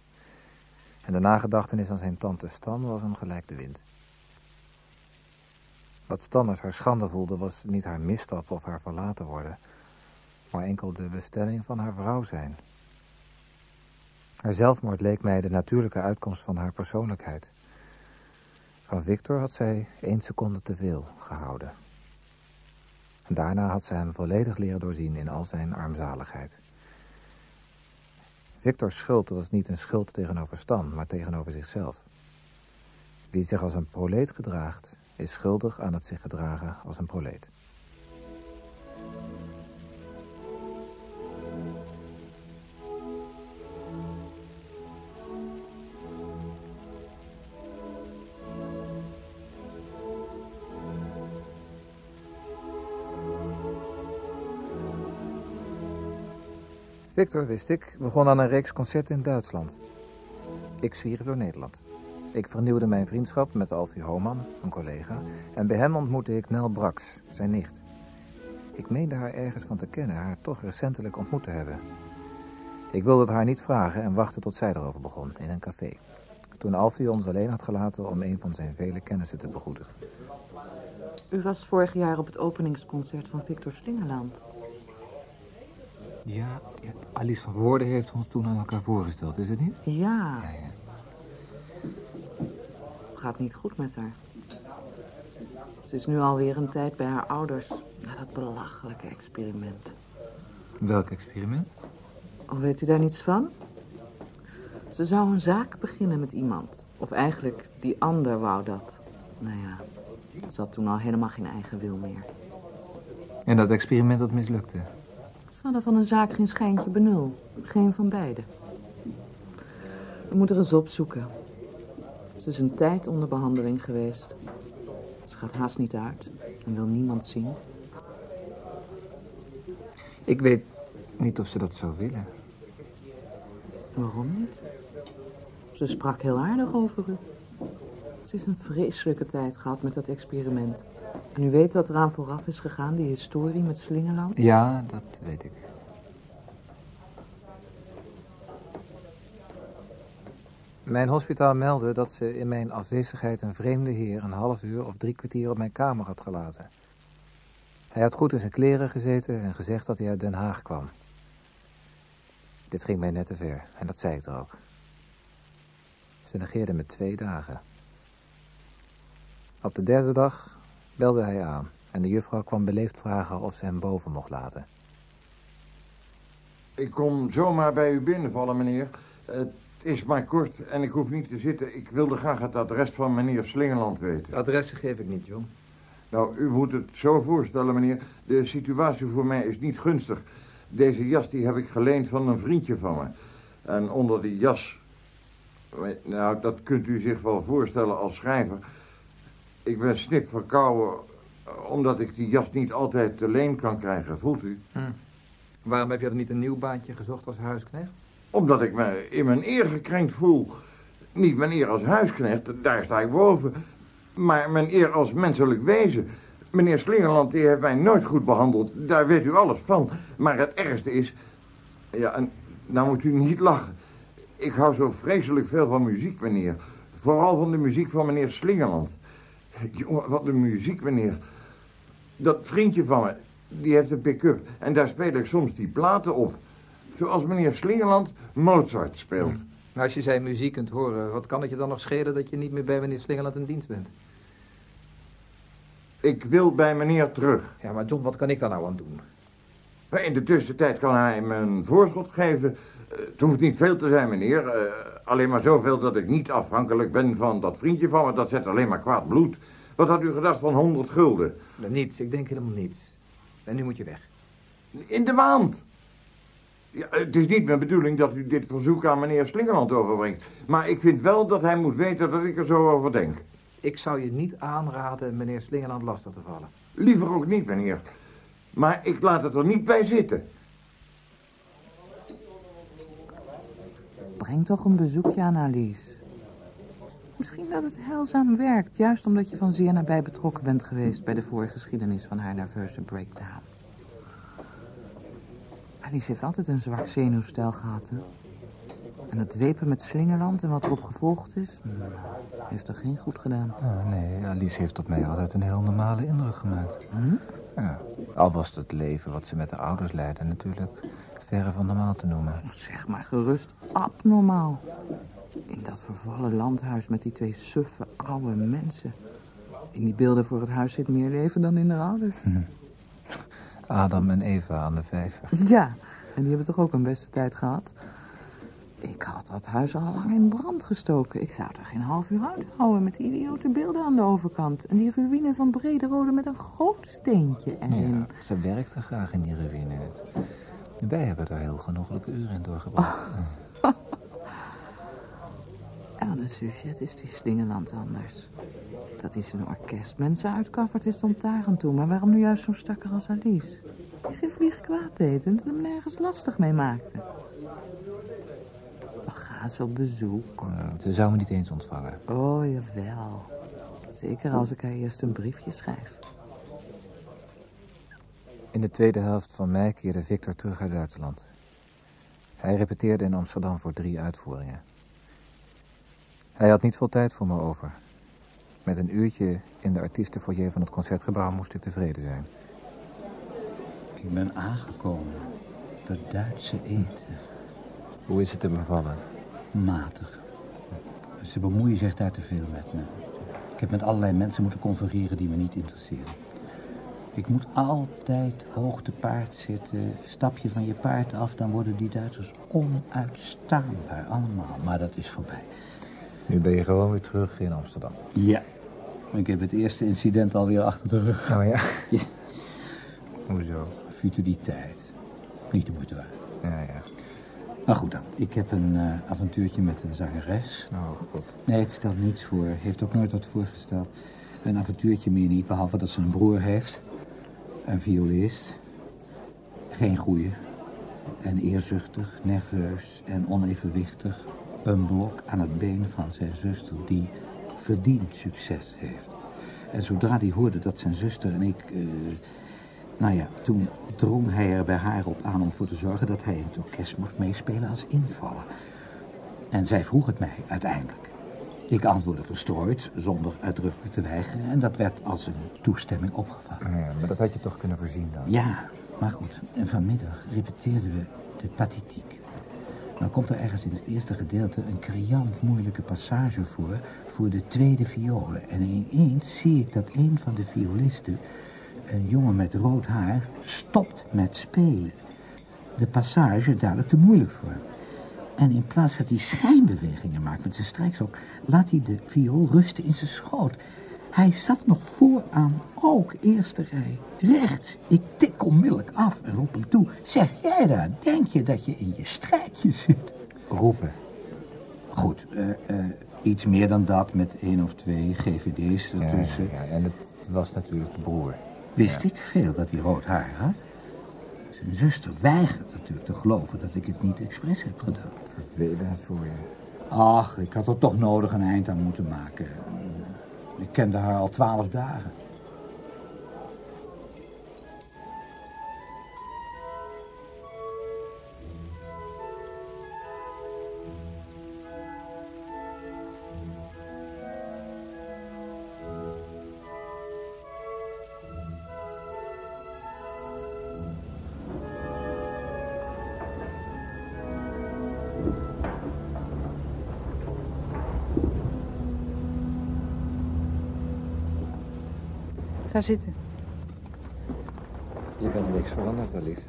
S1: En de nagedachtenis aan zijn tante Stan was hem gelijk de wind. Wat Stan als haar schande voelde, was niet haar misstap of haar verlaten worden maar enkel de bestemming van haar vrouw zijn. Haar zelfmoord leek mij de natuurlijke uitkomst van haar persoonlijkheid. Van Victor had zij één seconde te veel gehouden. En daarna had zij hem volledig leren doorzien in al zijn armzaligheid. Victor's schuld was niet een schuld tegenover Stan, maar tegenover zichzelf. Wie zich als een proleet gedraagt, is schuldig aan het zich gedragen als een proleet. Victor, wist ik, begon aan een reeks concerten in Duitsland. Ik zwierf door Nederland. Ik vernieuwde mijn vriendschap met Alfie Homan, een collega, en bij hem ontmoette ik Nel Brax, zijn nicht. Ik meende haar ergens van te kennen, haar toch recentelijk ontmoet te hebben. Ik wilde het haar niet vragen en wachtte tot zij erover begon, in een café. Toen Alfie ons alleen had gelaten om een van zijn vele kennissen te begroeten.
S8: U was vorig jaar op het openingsconcert van Victor Slingerland.
S1: Ja, Alice van Woerden heeft ons toen aan elkaar voorgesteld, is het niet?
S8: Ja,
S1: Ja, ja.
S8: het gaat niet goed met haar. Ze is nu alweer een tijd bij haar ouders. Na dat belachelijke experiment.
S1: Welk experiment?
S8: Of weet u daar niets van? Ze zou een zaak beginnen met iemand. Of eigenlijk, die ander wou dat. Nou ja, ze had toen al helemaal geen eigen wil meer.
S1: En dat experiment dat mislukte.
S8: Hadden van een zaak geen schijntje benul. Geen van beide. We moeten er eens opzoeken. Ze is een tijd onder behandeling geweest. Ze gaat haast niet uit en wil niemand zien.
S1: Ik weet niet of ze dat zou willen.
S8: Waarom niet? Ze sprak heel aardig over u. Ze heeft een vreselijke tijd gehad met dat experiment. En u weet wat eraan vooraf is gegaan, die historie met Slingerland?
S1: Ja, dat weet ik. Mijn hospitaal meldde dat ze in mijn afwezigheid een vreemde heer een half uur of drie kwartier op mijn kamer had gelaten. Hij had goed in zijn kleren gezeten en gezegd dat hij uit Den Haag kwam. Dit ging mij net te ver en dat zei ik er ook. Ze negeerde me twee dagen. Op de derde dag belde hij aan en de juffrouw kwam beleefd vragen of ze hem boven mocht laten.
S4: Ik kom zomaar bij u binnenvallen, meneer. Het is maar kort en ik hoef niet te zitten. Ik wilde graag het adres van meneer Slingerland weten.
S1: Adressen geef ik niet, John.
S4: Nou, u moet het zo voorstellen, meneer. De situatie voor mij is niet gunstig. Deze jas die heb ik geleend van een vriendje van me. En onder die jas... Nou, dat kunt u zich wel voorstellen als schrijver. Ik ben snip verkouden omdat ik die jas niet altijd te leen kan krijgen. Voelt u?
S1: Waarom heb je dan niet een nieuw baantje gezocht als huisknecht?
S4: Omdat ik me in mijn eer gekrenkt voel. Niet mijn eer als huisknecht, daar sta ik boven. Maar mijn eer als menselijk wezen. Meneer Slingerland die heeft mij nooit goed behandeld. Daar weet u alles van. Maar het ergste is... Ja, en nou moet u niet lachen. Ik hou zo vreselijk veel van muziek, meneer. Vooral van de muziek van meneer Slingerland. Jongen, wat een muziek, meneer. Dat vriendje van me, die heeft een pick-up. En daar speel ik soms die platen op. Zoals meneer Slingerland Mozart speelt.
S9: Nou, als je zijn muziek kunt horen, wat kan het je dan nog schelen dat je niet meer bij meneer Slingerland in dienst bent?
S4: Ik wil bij meneer terug.
S9: Ja, maar John, wat kan ik daar nou aan doen?
S4: Maar In de tussentijd kan hij me een voorschot geven. Eh, Het hoeft niet veel te zijn, meneer. Eh, alleen maar zoveel dat ik niet afhankelijk ben van dat vriendje van me. Dat zet alleen maar kwaad bloed. Wat had u gedacht van 100 gulden?
S9: Niets, ik denk helemaal niets. En nu moet je weg.
S4: In de maand. Ja, het is niet mijn bedoeling dat u dit verzoek aan meneer Slingerland overbrengt. Maar ik vind wel dat hij moet weten dat ik er zo over denk.
S9: Ik zou je niet aanraden meneer Slingerland lastig te vallen.
S4: Liever ook niet, meneer. Maar ik laat het er niet bij zitten.
S8: Breng toch een bezoekje aan Alice. Misschien dat het heilzaam werkt, juist omdat je van zeer nabij betrokken bent geweest bij de voorgeschiedenis van haar nerveuze breakdown. Alice heeft altijd een zwak zenuwstel gehad, hè? En het dwepen met Slingerland en wat erop gevolgd is, nou, heeft er geen goed gedaan.
S1: Ah, nee, Alice heeft op mij altijd een heel normale indruk gemaakt.
S8: Hm?
S1: Ja, al was het leven wat ze met de ouders leidde natuurlijk verre van normaal te noemen.
S8: Zeg maar gerust abnormaal. In dat vervallen landhuis met die twee suffe oude mensen. In die beelden voor het huis zit meer leven dan in de ouders.
S1: Adam en Eva aan de vijver.
S8: Ja, en die hebben toch ook een beste tijd gehad? Ik had dat huis al lang in brand gestoken. Ik zou er geen half uur uithouden met die idiote beelden aan de overkant. En die ruïne van Brederode met een groot steentje erin.
S1: Ja, ze werkte graag in die ruïne. Wij hebben er heel genoeglijke uren in doorgebracht.
S8: Aan de sujet is die Slingerland anders. Dat is een orkest mensen uitkaffert is om daar aan toe. Maar waarom nu juist zo'n stakker als Alice? Die geen vlieg kwaad deed en hem nergens lastig mee maakte. Bezoek.
S1: Ja, Ze zou me niet eens ontvangen.
S8: Oh, jawel. Zeker als ik haar eerst een briefje schrijf.
S1: In de tweede helft van mei keerde Victor terug uit Duitsland. Hij repeteerde in Amsterdam voor drie uitvoeringen. Hij had niet veel tijd voor me over. Met een uurtje in de artiestenfoyer van het concertgebouw moest ik tevreden zijn.
S3: Ik ben aangekomen. Dat Duitse eten.
S1: Hoe is het te bevallen?
S3: Matig. Ze bemoeien zich daar te veel met me. Ik heb met allerlei mensen moeten confereren die me niet interesseren. Ik moet altijd hoog te paard zitten. Stap je van je paard af, dan worden die Duitsers onuitstaanbaar allemaal. Maar dat is voorbij.
S1: Nu ben je gewoon weer terug in Amsterdam.
S3: Ja. Ik heb het eerste incident alweer achter de rug.
S1: Oh ja?
S3: Ja.
S1: Hoezo?
S3: Futiliteit. Niet de moeite waard.
S1: Ja, ja.
S3: Nou goed dan, ik heb een eh, avontuurtje met een zangeres.
S1: Oh, god.
S3: Nee, het stelt niets voor. Heeft ook nooit wat voorgesteld. Een avontuurtje meer niet, behalve dat ze een broer heeft. Een violist. Geen goeie. En eerzuchtig, nerveus en onevenwichtig. Een blok aan het been van zijn zuster die verdiend succes heeft. En zodra hij hoorde dat zijn zuster en ik... eh, nou ja, toen drong hij er bij haar op aan om voor te zorgen dat hij in het orkest moest meespelen als invaller. En zij vroeg het mij uiteindelijk. Ik antwoordde verstrooid, zonder uitdrukkelijk te weigeren. En dat werd als een toestemming opgevat.
S1: Ja, maar dat had je toch kunnen voorzien dan?
S3: Ja, maar goed. En vanmiddag repeteerden we de pathetiek. Dan komt er ergens in het eerste gedeelte een criant moeilijke passage voor... voor de tweede violen. En ineens zie ik dat een van de violisten... een jongen met rood haar, stopt met spelen. De passage duidelijk te moeilijk voor hem. En in plaats dat hij schijnbewegingen maakt met zijn strijkstok... laat hij de viool rusten in zijn schoot. Hij zat nog vooraan, ook eerste rij, rechts. Ik tik onmiddellijk af en roep hem toe. Zeg jij daar, denk je dat je in je strijdje zit?
S1: Roepen.
S3: Goed, eh, eh, iets meer dan dat met één of twee GVD's
S1: Ja,
S3: ertussen.
S1: ja, en het was natuurlijk de broer.
S3: Wist ik veel dat hij rood haar had? Zijn zuster weigert natuurlijk te geloven dat ik het niet expres heb gedaan.
S1: Vervelend voor je.
S3: Ach, ik had er toch nodig een eind aan moeten maken. Ik kende haar al twaalf dagen.
S6: Ga zitten.
S1: Je bent niks veranderd, Alice.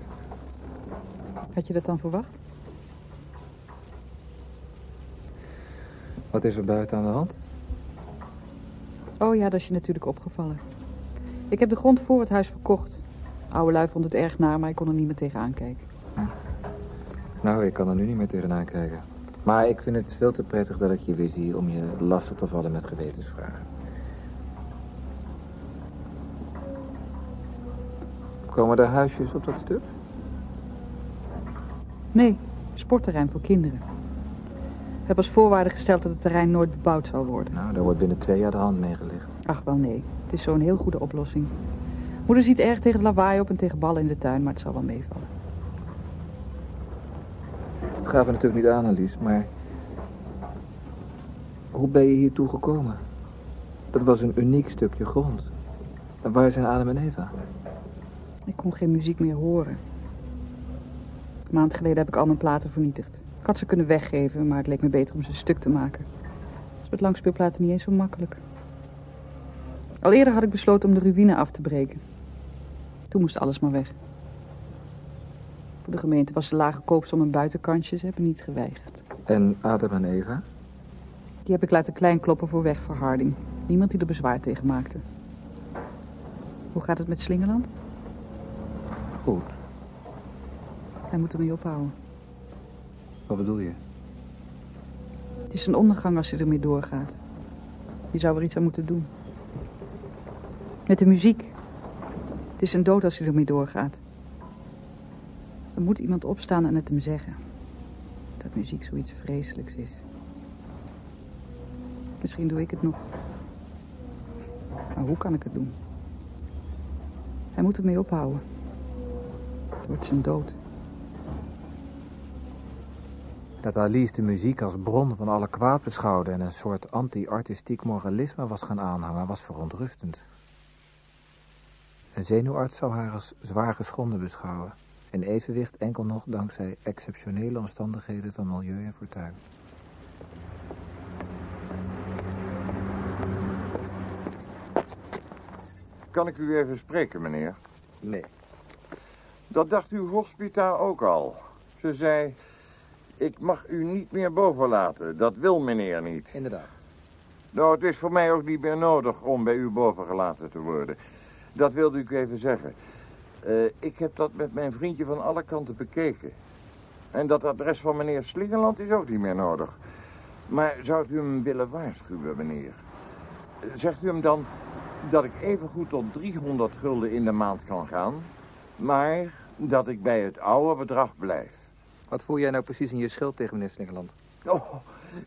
S6: Had je dat dan verwacht?
S1: Wat is er buiten aan de hand?
S6: Oh ja, dat is je natuurlijk opgevallen. Ik heb de grond voor het huis verkocht. Oude lui vond het erg naar, maar ik kon er niet meer tegenaan kijken.
S1: Nou, ik kan er nu niet meer tegenaan kijken. Maar ik vind het veel te prettig dat ik je weer zie om je lastig te vallen met gewetensvragen. Komen er huisjes op dat stuk?
S6: Nee, sportterrein voor kinderen. Ik heb als voorwaarde gesteld dat het terrein nooit bebouwd zal worden.
S1: Nou, daar wordt binnen twee jaar de hand mee gelegd.
S6: Ach, wel nee. Het is zo'n heel goede oplossing. Moeder ziet erg tegen het lawaai op en tegen ballen in de tuin, maar het zal wel meevallen.
S1: Het gaat me natuurlijk niet aan, Alice, maar... Hoe ben je hiertoe gekomen? Dat was een uniek stukje grond. En waar zijn Adam en Eva?
S6: Ik kon geen muziek meer horen. Een maand geleden heb ik al mijn platen vernietigd. Ik had ze kunnen weggeven, maar het leek me beter om ze stuk te maken. Dat is met langspeelplaten niet eens zo makkelijk. Al eerder had ik besloten om de ruïne af te breken. Toen moest alles maar weg. Voor de gemeente was de lage koopsom een buitenkantje. Ze hebben niet geweigerd.
S1: En Adam en Eva?
S6: Die heb ik laten klein kloppen voor wegverharding. Niemand die er bezwaar tegen maakte. Hoe gaat het met Slingerland?
S1: Goed.
S6: Hij moet ermee ophouden.
S1: Wat bedoel je?
S6: Het is een ondergang als hij ermee doorgaat. Je zou er iets aan moeten doen. Met de muziek. Het is een dood als hij ermee doorgaat. Er moet iemand opstaan en het hem zeggen. Dat muziek zoiets vreselijks is. Misschien doe ik het nog. Maar hoe kan ik het doen? Hij moet ermee ophouden. Wordt zijn dood.
S1: Dat Alice de muziek als bron van alle kwaad beschouwde en een soort anti-artistiek moralisme was gaan aanhangen, was verontrustend. Een zenuwarts zou haar als zwaar geschonden beschouwen. In evenwicht enkel nog dankzij exceptionele omstandigheden van milieu en fortuin.
S4: Kan ik u even spreken, meneer?
S1: Nee.
S4: Dat dacht uw hospita ook al. Ze zei, ik mag u niet meer boven laten. Dat wil meneer niet.
S1: Inderdaad.
S4: Nou, het is voor mij ook niet meer nodig om bij u boven gelaten te worden. Dat wilde ik u even zeggen. Eh, ik heb dat met mijn vriendje van alle kanten bekeken. En dat adres van meneer Slingerland is ook niet meer nodig. Maar zou u hem willen waarschuwen, meneer? Zegt u hem dan dat ik even goed tot 300 gulden in de maand kan gaan... maar dat ik bij het oude bedrag blijf.
S1: Wat voel jij nou precies in je schild tegen meneer Slingerland?
S4: Oh,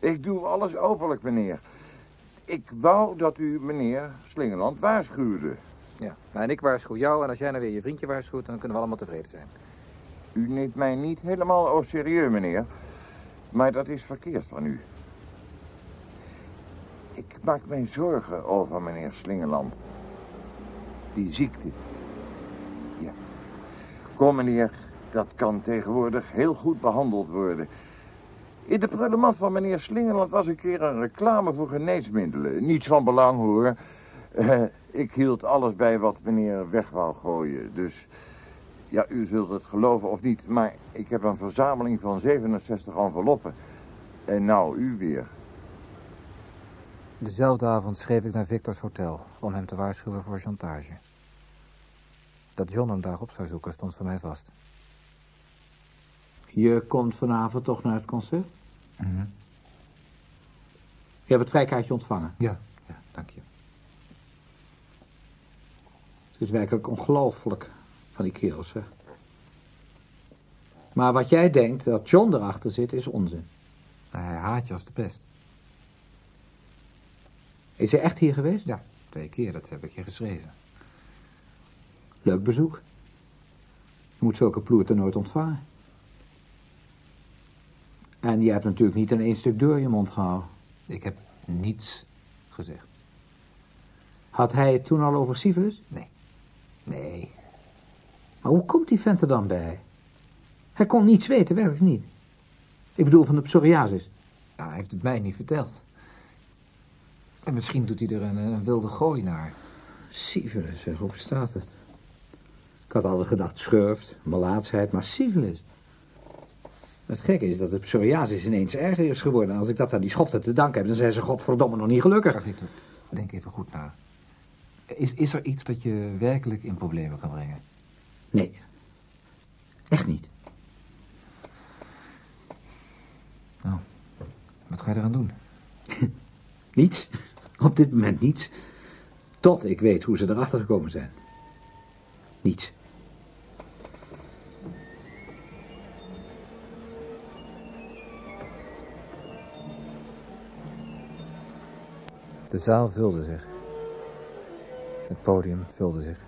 S4: ik doe alles openlijk, meneer. Ik wou dat u meneer Slingerland waarschuwde.
S1: Ja, nou, en ik waarschuw jou en als jij nou weer je vriendje waarschuwt, dan kunnen we allemaal tevreden zijn.
S4: U neemt mij niet helemaal au serieus, meneer. Maar dat is verkeerd van u. Ik maak mij zorgen over meneer Slingerland. Die ziekte. Kom, meneer, dat kan tegenwoordig heel goed behandeld worden. In de prullenmand van meneer Slingerland was een keer een reclame voor geneesmiddelen. Niets van belang, hoor. Eh, ik hield alles bij wat meneer weg wou gooien. Dus ja, u zult het geloven of niet, maar ik heb een verzameling van 67 enveloppen. En nou, u weer.
S1: Dezelfde avond schreef ik naar Victor's hotel om hem te waarschuwen voor chantage. Dat John hem daarop zou zoeken stond voor mij vast.
S3: Je komt vanavond toch naar het concert?
S1: Mhm.
S3: Je hebt het vrijkaartje ontvangen.
S1: Ja, ja, dank je.
S3: Het is werkelijk ongelooflijk van die kerels, zeg. Maar wat jij denkt dat John erachter zit, is onzin.
S1: Nou, hij haat je als de pest.
S3: Is hij echt hier geweest?
S1: Ja, twee keer, dat heb ik je geschreven.
S3: Leuk bezoek. Je moet zulke ploerten nooit ontvangen. En je hebt natuurlijk niet in één stuk door je mond gehouden.
S1: Ik heb niets gezegd.
S3: Had hij het toen al over syfilis?
S1: Nee. Nee.
S3: Maar hoe komt die vent er dan bij? Hij kon niets weten, werkelijk niet. Ik bedoel van de psoriasis.
S1: Nou, hij heeft het mij niet verteld. En misschien doet hij er een, een wilde gooi naar.
S3: Syfilis, zeg, hoe bestaat het? Ik had altijd gedacht schurft, malaatsheid, maar syfilis. Het gekke is dat de psoriasis ineens erger is geworden. En als ik dat aan die schoften te danken heb, dan zijn ze godverdomme nog niet gelukkig.
S1: Victor, denk even goed na. Is, is er iets dat je werkelijk in problemen kan brengen?
S3: Nee. Echt niet.
S1: Nou, wat ga je eraan doen?
S3: Niets. Op dit moment niets. Tot ik weet hoe ze erachter gekomen zijn. Niets.
S1: De zaal vulde zich. Het podium vulde zich.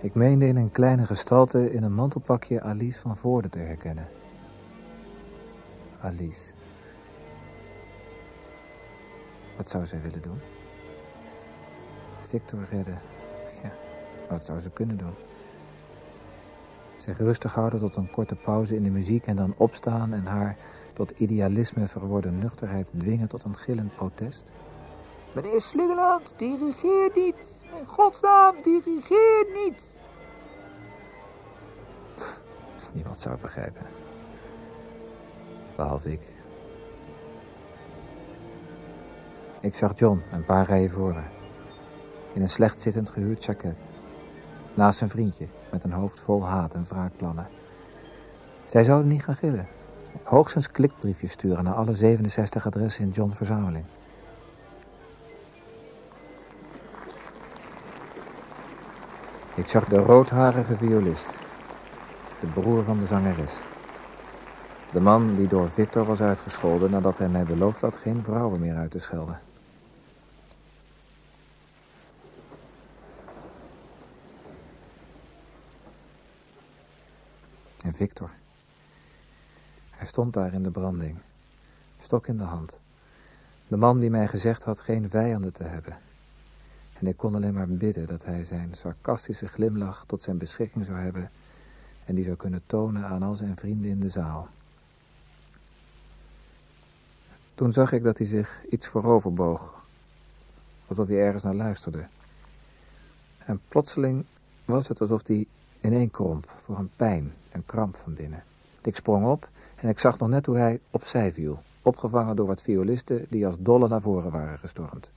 S1: Ik meende in een kleine gestalte in een mantelpakje Alice van Voorde te herkennen. Alice. Wat zou zij willen doen? Victor redden. Ja, wat zou ze kunnen doen? Zich rustig houden tot een korte pauze in de muziek en dan opstaan en haar tot idealisme verworden nuchterheid dwingen tot een gillend protest?
S10: Meneer Slingeland, dirigeer niet. In godsnaam, dirigeer niet.
S1: Niemand zou het begrijpen. Behalve ik. Ik zag John een paar rijen voor me. In een slecht zittend gehuurd jacket. Naast zijn vriendje met een hoofd vol haat en wraakplannen. Zij zouden niet gaan gillen. Hoogstens klikbriefjes sturen naar alle 67 adressen in John's verzameling. Ik zag de roodharige violist. De broer van de zangeres. De man die door Victor was uitgescholden nadat hij mij beloofd had geen vrouwen meer uit te schelden. En Victor. Hij stond daar in de branding, stok in de hand. De man die mij gezegd had geen vijanden te hebben. En ik kon alleen maar bidden dat hij zijn sarcastische glimlach tot zijn beschikking zou hebben en die zou kunnen tonen aan al zijn vrienden in de zaal. Toen zag ik dat hij zich iets vooroverboog, alsof hij ergens naar luisterde. En plotseling was het alsof hij ineenkromp voor een pijn, een kramp van binnen. Ik sprong op en ik zag nog net hoe hij opzij viel, opgevangen door wat violisten die als dolle naar voren waren gestormd.